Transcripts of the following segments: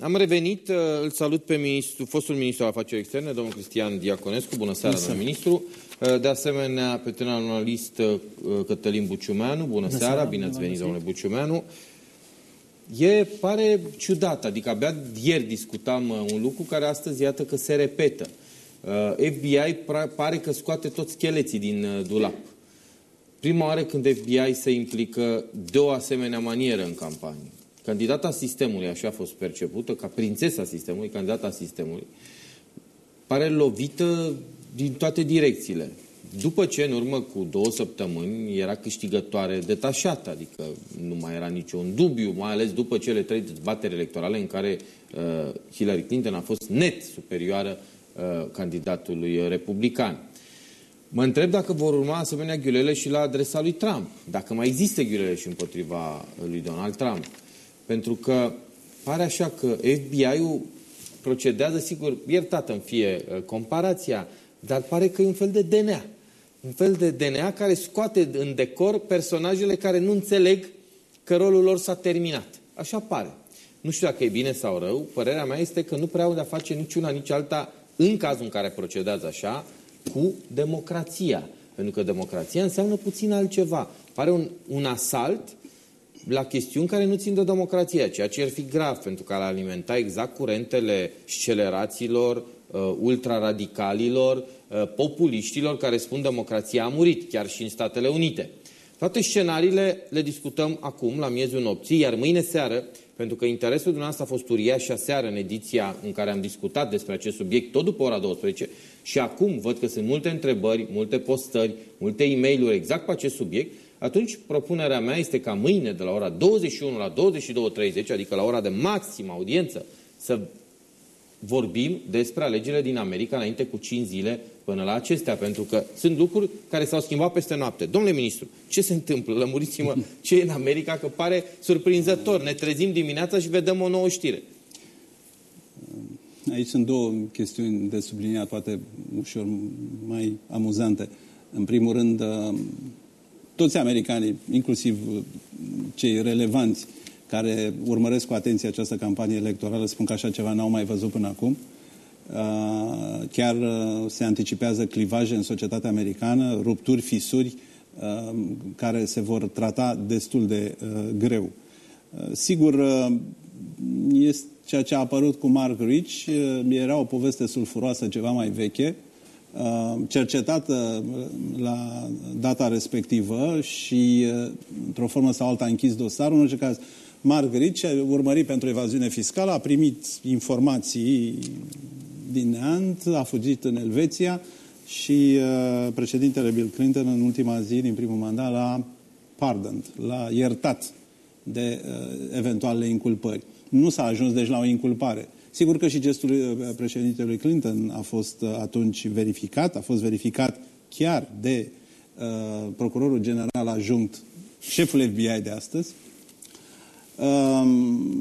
am revenit, uh, îl salut pe ministru, fostul ministru al afacerilor externe, domnul Cristian Diaconescu. Bună seara, domnul ministru. Uh, de asemenea, pe tânăr analist uh, Cătălin Buciumeanu. Bună, Bună seara, bine ați venit, domnule Buciumeanu. E, pare ciudat, adică abia ieri discutam un lucru care astăzi iată că se repetă. FBI pare că scoate toți scheleții din dulap. Prima oară când FBI se implică de o asemenea manieră în campanie. Candidata sistemului, așa a fost percepută, ca prințesa sistemului, candidata sistemului, pare lovită din toate direcțiile. După ce, în urmă cu două săptămâni, era câștigătoare detașată, adică nu mai era niciun dubiu, mai ales după cele trei dezbateri electorale în care uh, Hillary Clinton a fost net superioară uh, candidatului republican. Mă întreb dacă vor urma asemenea ghiulele și la adresa lui Trump, dacă mai există ghiulele și împotriva lui Donald Trump. Pentru că pare așa că FBI-ul procedează, sigur, iertată în fie uh, comparația, dar pare că e un fel de DNA. Un fel de DNA care scoate în decor personajele care nu înțeleg că rolul lor s-a terminat. Așa pare. Nu știu dacă e bine sau rău, părerea mea este că nu prea au de-a face niciuna, nici alta, în cazul în care procedează așa, cu democrația. Pentru că democrația înseamnă puțin altceva. Pare un, un asalt la chestiuni care nu țin de democrație, ceea ce ar fi grav, pentru că ar alimenta exact curentele sceleraților, uh, ultraradicalilor, uh, populiștilor care spun democrația a murit, chiar și în Statele Unite. Toate scenariile le discutăm acum, la miezul nopții, iar mâine seară, pentru că interesul dumneavoastră a fost uriaș și aseară în ediția în care am discutat despre acest subiect, tot după ora 12, și acum văd că sunt multe întrebări, multe postări, multe e mail exact pe acest subiect, atunci propunerea mea este ca mâine, de la ora 21 la 22.30, adică la ora de maximă audiență, să vorbim despre alegerile din America înainte cu 5 zile până la acestea, pentru că sunt lucruri care s-au schimbat peste noapte. Domnule ministru, ce se întâmplă? Lămuriți-mă ce e în America, că pare surprinzător. Ne trezim dimineața și vedem o nouă știre. Aici sunt două chestiuni de subliniat, poate ușor mai amuzante. În primul rând, toți americanii, inclusiv uh, cei relevanți care urmăresc cu atenție această campanie electorală, spun că așa ceva n-au mai văzut până acum. Uh, chiar uh, se anticipează clivaje în societatea americană, rupturi, fisuri, care se vor trata destul de greu. Sigur, este ceea ce a apărut cu Mark Rich era o poveste sulfuroasă ceva mai veche, Uh, cercetată uh, la data respectivă și, uh, într-o formă sau alta, a închis dosarul. În orice caz, Margrit, urmărit pentru evaziune fiscală, a primit informații din neant, a fugit în Elveția și uh, președintele Bill Clinton, în ultima zi, din primul mandat, l-a pardoned, l-a iertat de uh, eventuale inculpări. Nu s-a ajuns deci la o inculpare. Sigur că și gestul uh, președintelui Clinton a fost uh, atunci verificat, a fost verificat chiar de uh, procurorul general adjunct, șeful FBI de astăzi. Uh,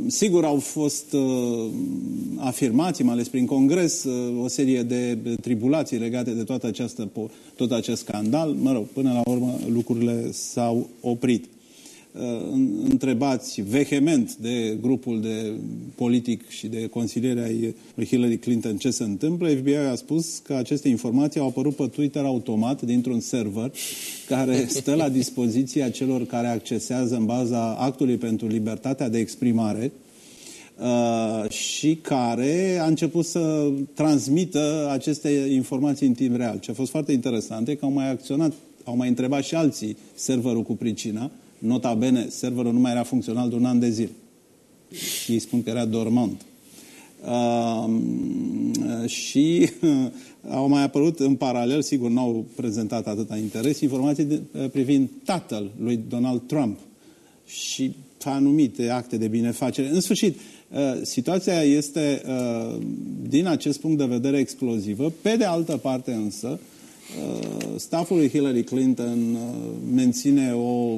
sigur, au fost uh, afirmații, mai ales prin Congres, uh, o serie de tribulații legate de toată această, tot acest scandal. Mă rog, până la urmă lucrurile s-au oprit. Uh, întrebați vehement de grupul de politic și de consiliere ai lui Hillary Clinton ce se întâmplă, FBI a spus că aceste informații au apărut pe Twitter automat dintr-un server care stă la dispoziția celor care accesează în baza actului pentru libertatea de exprimare uh, și care a început să transmită aceste informații în timp real. Ce a fost foarte interesant e că au mai acționat, au mai întrebat și alții serverul cu pricina, Nota bene, serverul nu mai era funcțional de un an de zile. Și ei spun că era dormant. Uh, și uh, au mai apărut în paralel, sigur, n-au prezentat atâta interes, informații de, uh, privind tatăl lui Donald Trump și anumite acte de binefacere. În sfârșit, uh, situația este, uh, din acest punct de vedere, explozivă. Pe de altă parte, însă, Uh, staful lui Hillary Clinton uh, menține o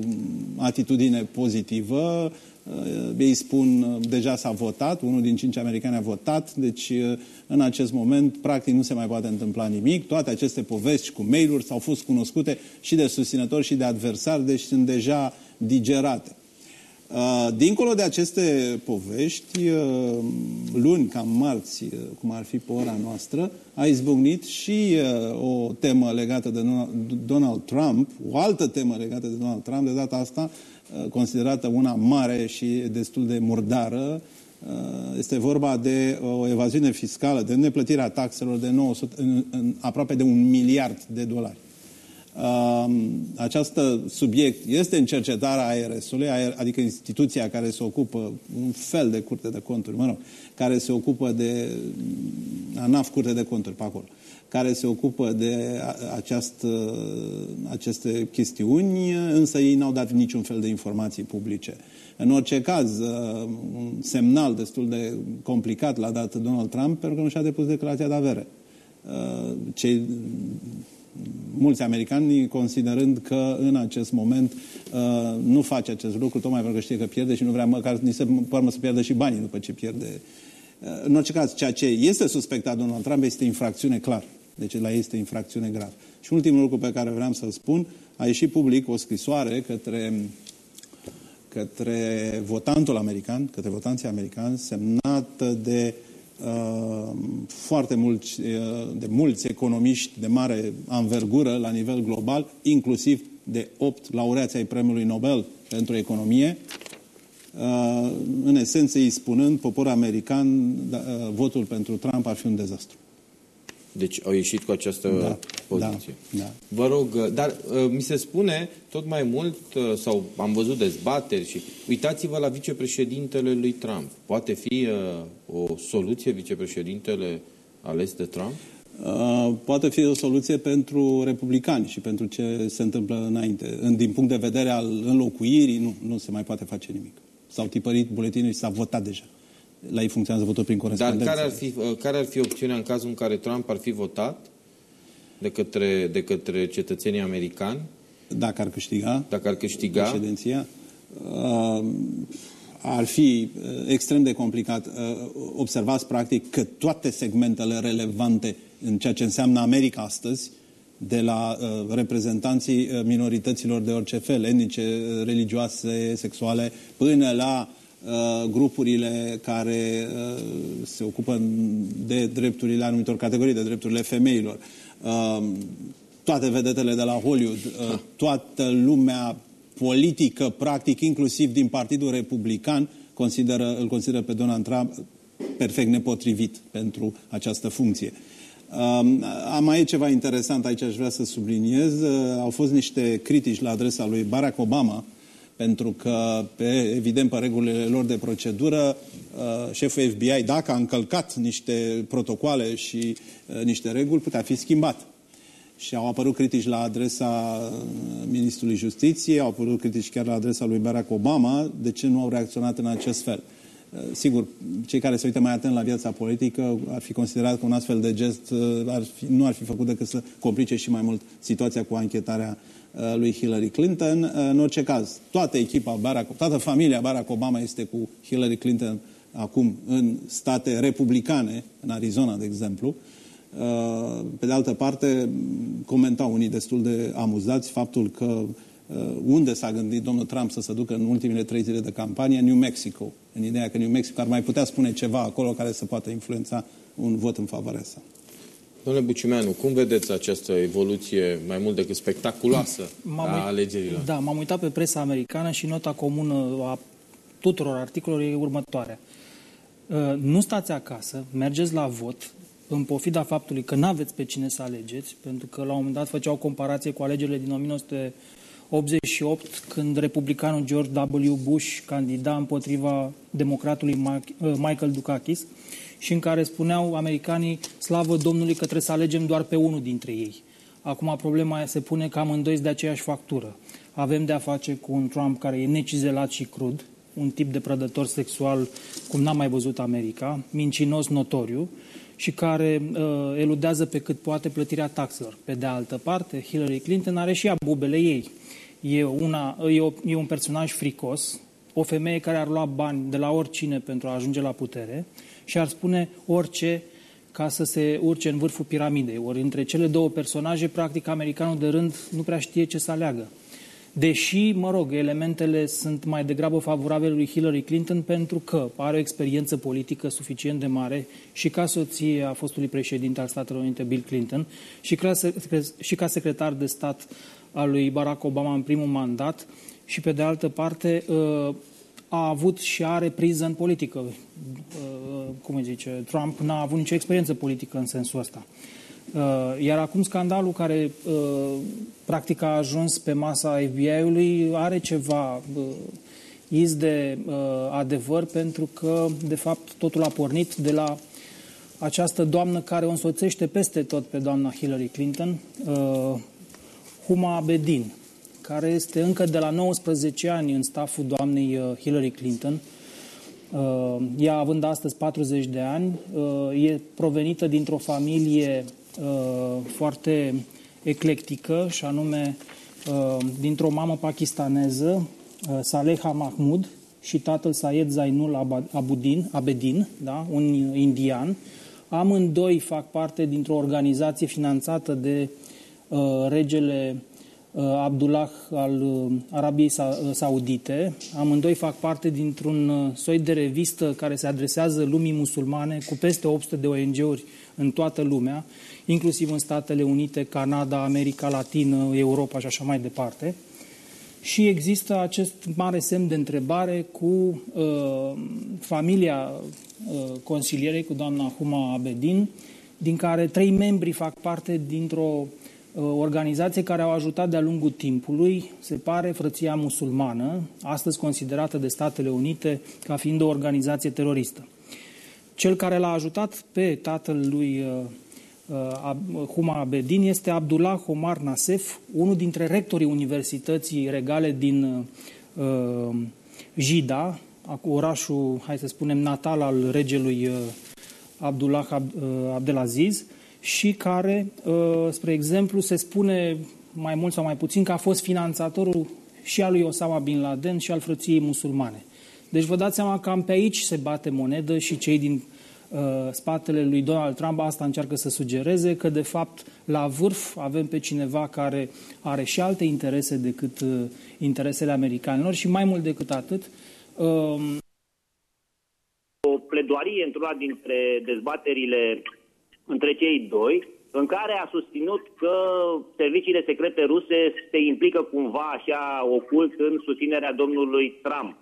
atitudine pozitivă. Uh, ei spun, deja s-a votat, unul din cinci americani a votat, deci în acest moment practic nu se mai poate întâmpla nimic. Toate aceste povești cu mail-uri s-au fost cunoscute și de susținători și de adversari, deci sunt deja digerate. Uh, dincolo de aceste povești, uh, luni, cam marți, uh, cum ar fi pe ora noastră, a izbucnit și o temă legată de Donald Trump, o altă temă legată de Donald Trump, de data asta considerată una mare și destul de murdară. Este vorba de o evaziune fiscală, de neplătirea taxelor de 900, în, în, aproape de un miliard de dolari. Această subiect este în cercetarea ARS-ului, adică instituția care se ocupă, un fel de curte de conturi, mă rog, care se ocupă de, ANAF curte de conturi pe acolo, care se ocupă de această, aceste chestiuni, însă ei n-au dat niciun fel de informații publice. În orice caz, un semnal destul de complicat l-a dat Donald Trump pentru că nu și-a depus declarația de avere. Cei mulți americani considerând că în acest moment uh, nu face acest lucru, tocmai pentru că știe că pierde și nu vrea măcar ni se părmă să pierdă și banii după ce pierde. Uh, în orice caz, ceea ce este suspectat Donald Trump este infracțiune clar. Deci la ei este infracțiune grav. Și ultimul lucru pe care vreau să-l spun, a ieșit public o scrisoare către, către votantul american, către votanții americani, semnată de uh, Uh, foarte mulți, uh, de mulți economiști de mare anvergură la nivel global, inclusiv de opt laureați ai Premiului Nobel pentru economie, uh, în esență îi spunând poporul american da, votul pentru Trump ar fi un dezastru. Deci au ieșit cu această da, poziție. Da, da. Vă rog, uh, dar uh, mi se spune tot mai mult, uh, sau am văzut dezbateri și uitați-vă la vicepreședintele lui Trump. Poate fi o soluție vicepreședintele ales de Trump? Uh, poate fi o soluție pentru republicani și pentru ce se întâmplă înainte. În, din punct de vedere al înlocuirii, nu, nu se mai poate face nimic. S-au tipărit buletinul și s-a votat deja la ei funcționează votul prin corespondență. Dar care ar, fi, uh, care ar fi opțiunea în cazul în care Trump ar fi votat de către, de către cetățenii americani? Dacă ar câștiga. Dacă ar câștiga. Președinția. Uh, ar fi uh, extrem de complicat. Observați practic că toate segmentele relevante în ceea ce înseamnă America astăzi, de la uh, reprezentanții minorităților de orice fel, etnice, religioase, sexuale, până la Uh, grupurile care uh, se ocupă de drepturile anumitor categorii, de drepturile femeilor, uh, toate vedetele de la Hollywood, toată lumea politică, practic, inclusiv din Partidul Republican, consideră, îl consideră pe Donald Trump perfect nepotrivit pentru această funcție. Am mai e ceva interesant aici, aș vrea să subliniez. Au fost niște critici la adresa lui Barack Obama, pentru că, pe, evident, pe regulile lor de procedură, uh, șeful FBI, dacă a încălcat niște protocoale și uh, niște reguli, putea fi schimbat. Și au apărut critici la adresa uh, Ministrului Justiției, au apărut critici chiar la adresa lui Barack Obama, de ce nu au reacționat în acest fel. Sigur, cei care se uită mai atent la viața politică ar fi considerat că un astfel de gest ar fi, nu ar fi făcut decât să complice și mai mult situația cu anchetarea uh, Uh, lui Hillary Clinton. Uh, în orice caz, toată echipa Barack, toată familia Barack Obama este cu Hillary Clinton acum în state republicane, în Arizona, de exemplu. Uh, pe de altă parte, comentau unii destul de amuzați faptul că unde s-a gândit domnul Trump să se ducă în ultimele trei zile de campanie? New Mexico. În ideea că New Mexico ar mai putea spune ceva acolo care să poată influența un vot în favoarea sa. Domnule Bucimeanu, cum vedeți această evoluție mai mult decât spectaculoasă a alegerilor? Da, m-am uitat pe presa americană și nota comună a tuturor articolelor e următoarea. Uh, nu stați acasă, mergeți la vot, în pofida faptului că nu aveți pe cine să alegeți, pentru că la un moment dat făceau comparație cu alegerile din 1988, când republicanul George W. Bush candida împotriva democratului uh, Michael Dukakis, și în care spuneau americanii, slavă Domnului că trebuie să alegem doar pe unul dintre ei. Acum problema se pune că amândoi de aceeași factură. Avem de a face cu un Trump care e necizelat și crud, un tip de prădător sexual cum n-a mai văzut America, mincinos notoriu și care uh, eludează pe cât poate plătirea taxelor. Pe de altă parte, Hillary Clinton are și ea bubele ei. E, una, e, o, e un personaj fricos, o femeie care ar lua bani de la oricine pentru a ajunge la putere și ar spune orice ca să se urce în vârful piramidei. Ori între cele două personaje, practic, americanul de rând nu prea știe ce să aleagă. Deși, mă rog, elementele sunt mai degrabă favorabile lui Hillary Clinton pentru că are o experiență politică suficient de mare și ca soție a fostului președinte al Statelor Unite, Bill Clinton, și ca, și ca secretar de stat al lui Barack Obama în primul mandat, și pe de altă parte uh, a avut și are priză în politică. Uh, cum îi zice, Trump n-a avut nicio experiență politică în sensul ăsta. Uh, iar acum scandalul care uh, practic a ajuns pe masa FBI-ului are ceva uh, iz de adevăr pentru că de fapt totul a pornit de la această doamnă care o însoțește peste tot pe doamna Hillary Clinton, Huma Abedin, care este încă de la 19 ani în staful doamnei Hillary Clinton, ea având astăzi 40 de ani, e provenită dintr-o familie Uh, foarte eclectică și anume uh, dintr-o mamă pakistaneză, uh, Saleha Mahmud, și tatăl Sayed Zainul Abudin, Abedin, da? un indian. Amândoi fac parte dintr-o organizație finanțată de uh, regele uh, Abdullah al uh, Arabiei Saudite. Amândoi fac parte dintr-un uh, soi de revistă care se adresează lumii musulmane cu peste 800 de ONG-uri în toată lumea inclusiv în Statele Unite, Canada, America Latină, Europa și așa mai departe. Și există acest mare semn de întrebare cu uh, familia uh, consilierei, cu doamna Huma Abedin, din care trei membri fac parte dintr-o uh, organizație care au ajutat de-a lungul timpului, se pare, frăția musulmană, astăzi considerată de Statele Unite ca fiind o organizație teroristă. Cel care l-a ajutat pe tatăl lui uh, Uh, Huma Abedin este Abdullah Omar Nasef, unul dintre rectorii Universității Regale din uh, Jida, orașul, hai să spunem, natal al regelui uh, Abdullah uh, Abdelaziz și care, uh, spre exemplu, se spune mai mult sau mai puțin că a fost finanțatorul și al lui Osama Bin Laden și al frăției musulmane. Deci vă dați seama că cam pe aici se bate monedă și cei din Uh, spatele lui Donald Trump, asta încearcă să sugereze că, de fapt, la vârf avem pe cineva care are și alte interese decât uh, interesele americanilor și mai mult decât atât. Um, o pledoarie într-una dintre dezbaterile între cei doi, în care a susținut că serviciile secrete ruse se implică cumva așa ocult în susținerea domnului Trump.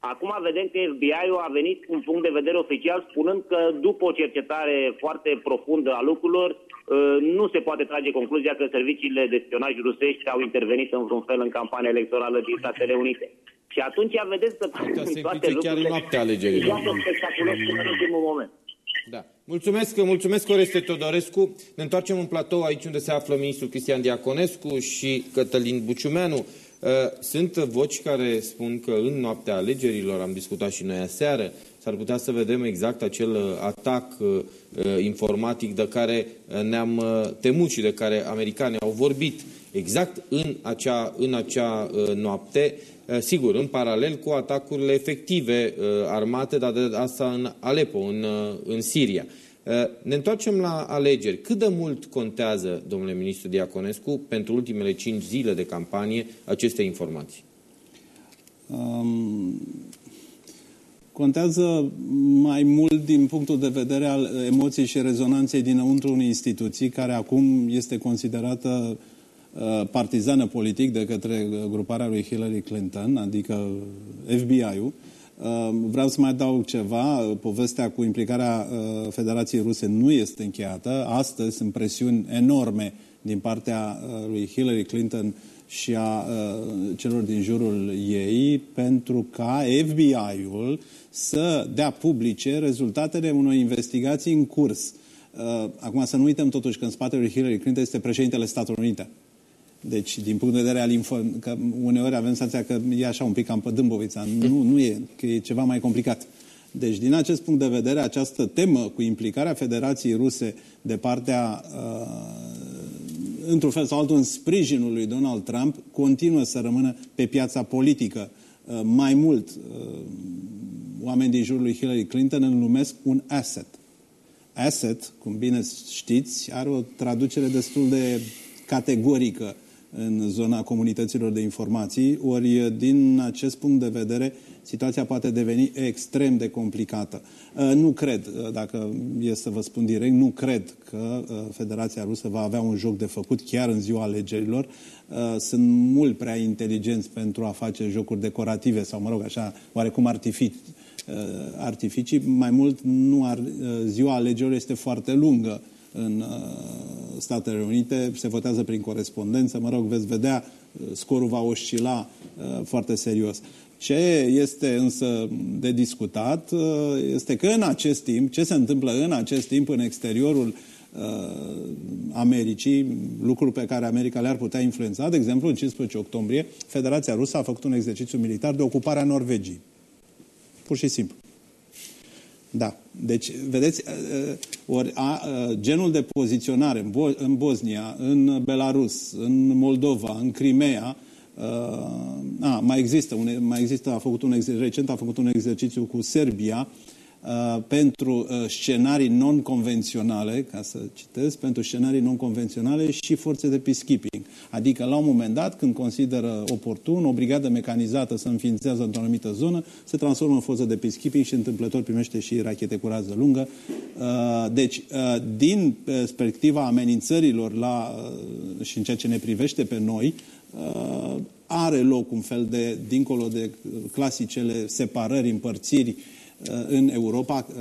Acum vedem că FBI-ul a venit cu un punct de vedere oficial spunând că după o cercetare foarte profundă a lucrurilor, uh, nu se poate trage concluzia că serviciile de spionaj rusești au intervenit în vreun fel în campania electorală din Statele Unite. Și atunci vedeți că toate lucrurile... chiar în noaptea alegerilor. spectaculos până în ultimul moment. Da. Mulțumesc, mulțumesc Oreste Todorescu. Ne întoarcem în platou aici unde se află ministrul Cristian Diaconescu și Cătălin Buciumeanu. Uh, sunt voci care spun că în noaptea alegerilor, am discutat și noi aseară, s-ar putea să vedem exact acel uh, atac uh, informatic de care ne-am temut și de care americanii au vorbit exact în acea, în acea noapte, sigur, în paralel cu atacurile efective armate, dar de asta în Aleppo, în, în Siria. Eh, ne întoarcem la alegeri. Cât de mult contează, domnule ministru Diaconescu, pentru ultimele cinci zile de campanie aceste informații? Um, contează mai mult din punctul de vedere al emoției și rezonanței dinăuntru unei instituții, care acum este considerată uh, partizană politic de către gruparea lui Hillary Clinton, adică FBI-ul, Ehm, vreau să mai adaug ceva. Povestea cu implicarea uh, Federației Ruse nu este încheiată. Astăzi sunt presiuni enorme din partea uh, lui Hillary Clinton și a uh, celor din jurul ei pentru ca FBI-ul să dea publice rezultatele unor investigații în curs. Acum să nu uităm totuși că în spatele lui Hillary Clinton este președintele Statelor Unite. Deci, din punct de vedere al info, că uneori avem senzația că e așa un pic cam pe Dâmbovița. Nu, nu e, că e ceva mai complicat. Deci, din acest punct de vedere, această temă cu implicarea Federației Ruse de partea, uh, într-un fel sau altul, în sprijinul lui Donald Trump, continuă să rămână pe piața politică. Uh, mai mult, uh, oameni din jurul lui Hillary Clinton îl numesc un asset. Asset, cum bine știți, are o traducere destul de categorică în zona comunităților de informații, ori din acest punct de vedere situația poate deveni extrem de complicată. Uh, nu cred, uh, dacă e să vă spun direct, nu cred că uh, Federația Rusă va avea un joc de făcut chiar în ziua alegerilor. Sunt mult prea inteligenți pentru a face jocuri decorative sau, mă rog, așa, oarecum artificii. artificii. Mai mult, nu ar, ziua alegerilor este foarte lungă în Statele Unite, se votează prin corespondență, mă rog, veți vedea, scorul va oscila foarte serios. Ce este însă de discutat uh, este că în acest timp, ce se întâmplă în acest timp în exteriorul uh, Americii, lucruri pe care America le-ar putea influența. De exemplu, în 15 octombrie, Federația Rusă a făcut un exercițiu militar de ocupare a Norvegiei. Pur și simplu. Da. Deci, vedeți, uh, ori a, genul de poziționare în, Bo- în Bosnia, în Belarus, în Moldova, în Crimea, Uh, a, mai există, un, mai există, a făcut un, recent a făcut un exercițiu cu Serbia uh, pentru uh, scenarii non-convenționale, ca să citesc, pentru scenarii non-convenționale și forțe de peacekeeping. Adică, la un moment dat, când consideră oportun, o brigadă mecanizată se înființează într-o anumită zonă, se transformă în forță de peacekeeping și întâmplător primește și rachete cu rază lungă. Uh, deci, uh, din perspectiva amenințărilor la, uh, și în ceea ce ne privește pe noi, uh, are loc un fel de, dincolo de clasicele separări, împărțiri uh, în Europa, uh,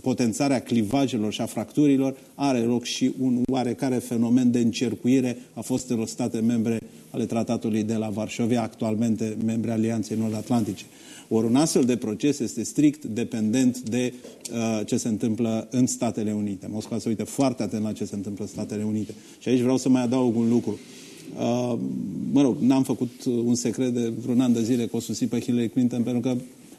potențarea clivajelor și a fracturilor, are loc și un oarecare fenomen de încercuire a fostelor state membre ale tratatului de la Varșovia, actualmente membre Alianței Nord-Atlantice. Ori un astfel de proces este strict dependent de uh, ce se întâmplă în Statele Unite. Moscova se uită foarte atent la ce se întâmplă în Statele Unite. Și aici vreau să mai adaug un lucru. Uh, Uh, mă rog, n-am făcut un secret de vreun an de zile că o susțin pe Hillary Clinton pentru că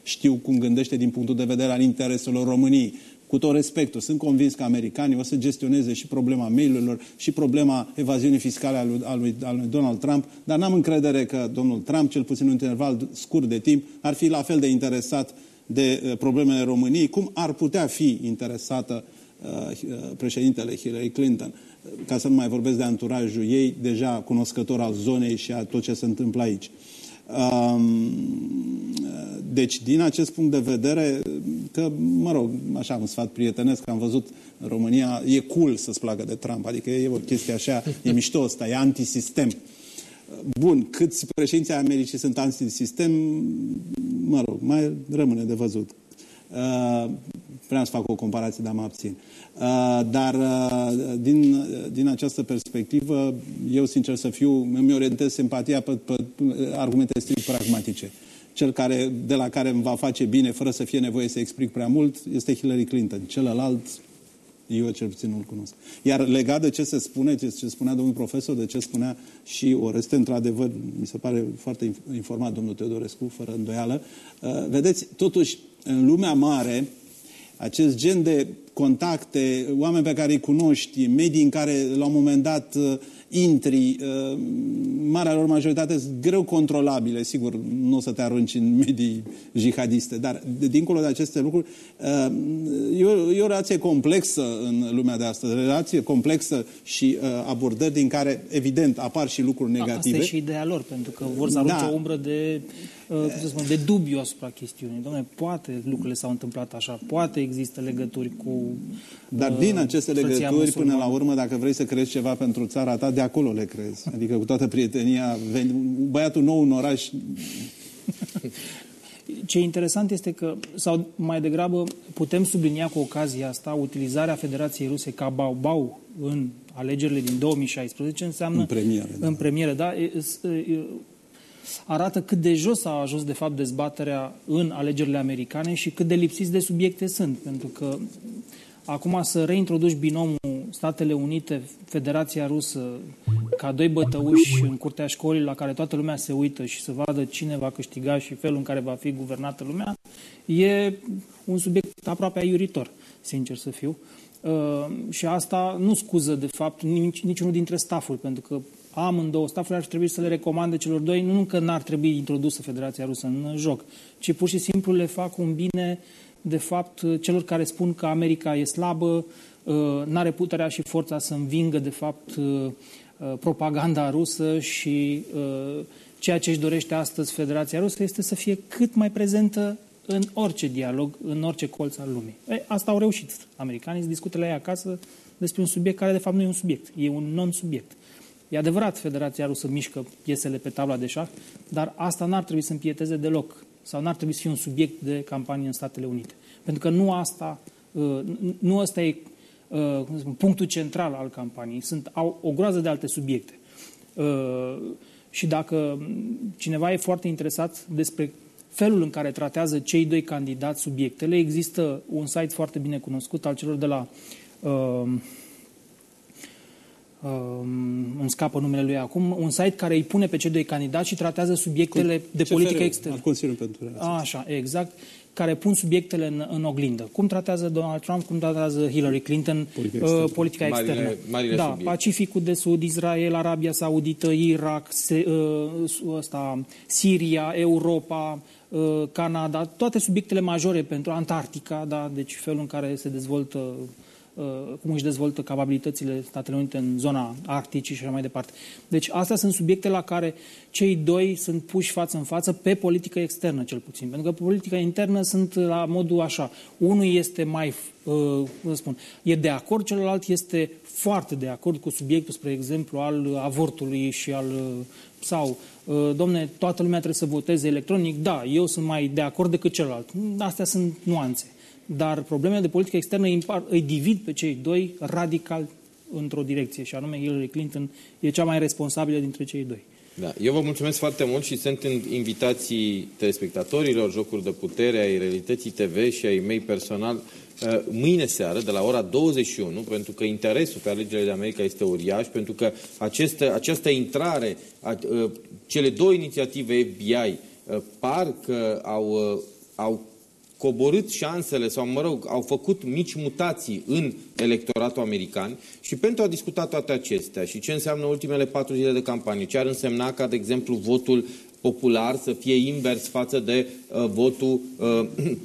știu cum gândește din punctul de vedere al intereselor României. Cu tot respectul, sunt convins că americanii o să gestioneze și problema mail-urilor și problema evaziunii fiscale a lui, a lui, a lui Donald Trump, dar n-am încredere că domnul Trump, cel puțin un interval scurt de timp, ar fi la fel de interesat de uh, problemele României, cum ar putea fi interesată uh, uh președintele Hillary Clinton ca să nu mai vorbesc de anturajul ei, deja cunoscător al zonei și a tot ce se întâmplă aici. Deci, din acest punct de vedere, că, mă rog, așa, un sfat prietenesc, am văzut în România, e cool să-ți placă de Trump, adică e o chestie așa, e mișto ăsta, e antisistem. Bun, câți președinții Americii sunt antisistem, mă rog, mai rămâne de văzut. Uh, vreau să fac o comparație, dar mă abțin. Uh, dar uh, din, din această perspectivă, eu, sincer să fiu, îmi orientez simpatia pe, pe argumente strict pragmatice. Cel care, de la care îmi va face bine, fără să fie nevoie să explic prea mult, este Hillary Clinton. Celălalt, eu cel puțin nu-l cunosc. Iar legat de ce se spune, ce, ce spunea domnul profesor, de ce spunea și Oreste, într-adevăr, mi se pare foarte informat domnul Teodorescu, fără îndoială, uh, vedeți, totuși, în lumea mare, acest gen de contacte, oameni pe care îi cunoști, medii în care la un moment dat uh, intri, uh, marea lor majoritate sunt greu controlabile, sigur, nu o să te arunci în medii jihadiste, dar de, dincolo de aceste lucruri, uh, e o, e o relație complexă în lumea de astăzi, relație complexă și abordări din care, evident, apar și lucruri negative. Asta e și ideea lor, pentru că vor să arunce da. o umbră de Uh, cum să spun, de dubiu asupra chestiunii. Dom'le, poate lucrurile s-au întâmplat așa, poate există legături cu Dar uh, din aceste legături, până la urmă, dacă vrei să crezi ceva pentru țara ta, de acolo le crezi. Adică cu toată prietenia, băiatul nou în oraș... Ce interesant este că, sau mai degrabă, putem sublinia cu ocazia asta utilizarea Federației Ruse ca bau-bau în alegerile din 2016 înseamnă... În premieră. În premieră, da. da arată cât de jos a ajuns de fapt dezbaterea în alegerile americane și cât de lipsiți de subiecte sunt. Pentru că acum să reintroduci binomul Statele Unite, Federația Rusă, ca doi bătăuși în curtea școlii la care toată lumea se uită și să vadă cine va câștiga și felul în care va fi guvernată lumea, e un subiect aproape aiuritor, sincer să fiu. Uh, și asta nu scuză, de fapt, nici, niciunul dintre stafuri, pentru că amândouă stafuri ar trebui să le recomande celor doi, nu că n-ar trebui introdusă Federația Rusă în joc, ci pur și simplu le fac un bine, de fapt, celor care spun că America e slabă, uh, n-are puterea și forța să învingă, de fapt, uh, propaganda rusă și ceea ce își dorește astăzi Federația Rusă este să fie cât mai prezentă în orice dialog, în orice colț al lumii. E, asta au reușit americanii să discute la ei acasă despre un subiect care de fapt nu e un subiect, e un non-subiect. E adevărat, Federația Rusă mișcă piesele pe tabla de șah, dar asta n-ar trebui să împieteze deloc sau n-ar trebui să fie un subiect de campanie în Statele Unite. Pentru că nu asta, uh, nu asta e uh, spun, punctul central al campaniei. Sunt, au o groază de alte subiecte. Uh, și dacă cineva e foarte interesat despre felul în care tratează cei doi candidați subiectele, există un site foarte bine cunoscut al celor de la uh, um, îmi scapă numele lui acum, un site care îi pune pe cei doi candidați și tratează subiectele de politică externă. Consiliul pentru Relații. Așa, exact care pun subiectele în, în oglindă. Cum tratează Donald Trump, cum tratează Hillary Clinton politica externă. Uh, politica externă. Marile, marile da, subiecte. Pacificul de Sud, Israel, Arabia Saudită, Irak, se, uh, ăsta, Siria, Europa, uh, Canada, toate subiectele majore pentru Antarctica, da, deci felul în care se dezvoltă Uh, cum își dezvoltă capabilitățile Statele Unite în zona Arcticii și așa mai departe. Deci astea sunt subiecte la care cei doi sunt puși față în față pe politică externă, cel puțin. Pentru că politica internă sunt la modul așa. Unul este mai, uh, cum să spun, e de acord, celălalt este foarte de acord cu subiectul, spre exemplu, al avortului și al uh, sau, domne, toată lumea trebuie să voteze electronic, da, eu sunt mai de acord decât celălalt. Astea sunt nuanțe dar problemele de politică externă îi divid pe cei doi radical într-o direcție, și anume Hillary Clinton e cea mai responsabilă dintre cei doi. Da. Eu vă mulțumesc foarte mult și sunt în invitații telespectatorilor, jocuri de putere, ai Realității TV și ai mei personal, uh, mâine seară, de la ora 21, pentru că interesul pe alegerile de America este uriaș, pentru că aceste, această intrare, a, uh, cele două inițiative FBI uh, par că au, au coborât șansele sau, mă rog, au făcut mici mutații în electoratul american și pentru a discuta toate acestea și ce înseamnă ultimele patru zile de campanie, ce ar însemna ca, de exemplu, votul popular să fie invers față de uh, votul uh,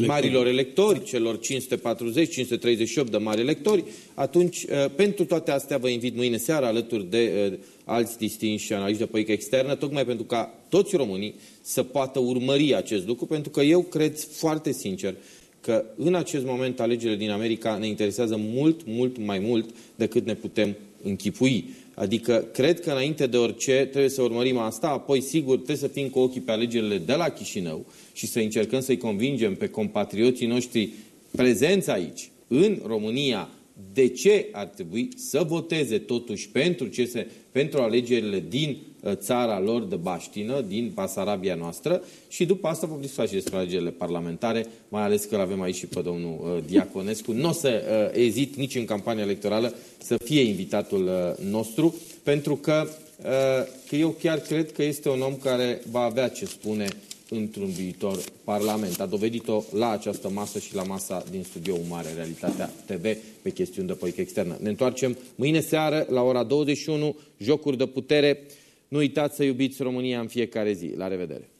marilor electori, celor 540-538 de mari electori, atunci, uh, pentru toate astea vă invit mâine seara alături de uh, alți distinși analiști de politică externă, tocmai pentru ca toți românii să poată urmări acest lucru, pentru că eu cred foarte sincer că în acest moment alegerile din America ne interesează mult, mult mai mult decât ne putem închipui. Adică cred că înainte de orice trebuie să urmărim asta, apoi sigur trebuie să fim cu ochii pe alegerile de la Chișinău și să încercăm să-i convingem pe compatrioții noștri prezenți aici, în România, de ce ar trebui să voteze totuși pentru, ce se, pentru alegerile din uh, țara lor de baștină, din Basarabia noastră și după asta vom discuta și despre alegerile parlamentare, mai ales că avem aici și pe domnul uh, Diaconescu. Nu o să uh, ezit nici în campania electorală să fie invitatul uh, nostru, pentru că, uh, că eu chiar cred că este un om care va avea ce spune într-un viitor Parlament. A dovedit-o la această masă și la masa din studioul mare, Realitatea TV, pe chestiuni de politică externă. Ne întoarcem mâine seară la ora 21, jocuri de putere. Nu uitați să iubiți România în fiecare zi. La revedere!